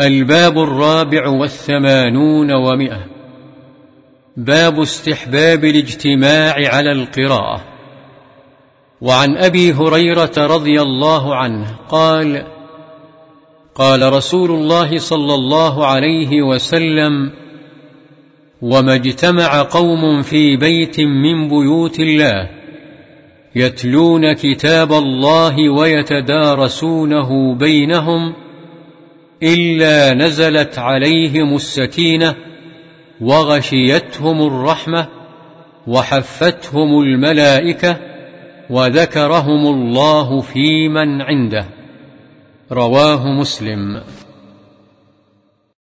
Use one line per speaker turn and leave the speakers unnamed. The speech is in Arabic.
الباب الرابع والثمانون ومئة. باب استحباب الاجتماع على القراءة. وعن أبي هريرة رضي الله عنه قال قال رسول الله صلى الله عليه وسلم وما اجتمع قوم في بيت من بيوت الله يتلون كتاب الله ويتدارسونه بينهم إلا نزلت عليهم السكينة وغشيتهم الرحمة وحفتهم الملائكة وذكرهم الله في من عنده. رواه مسلم.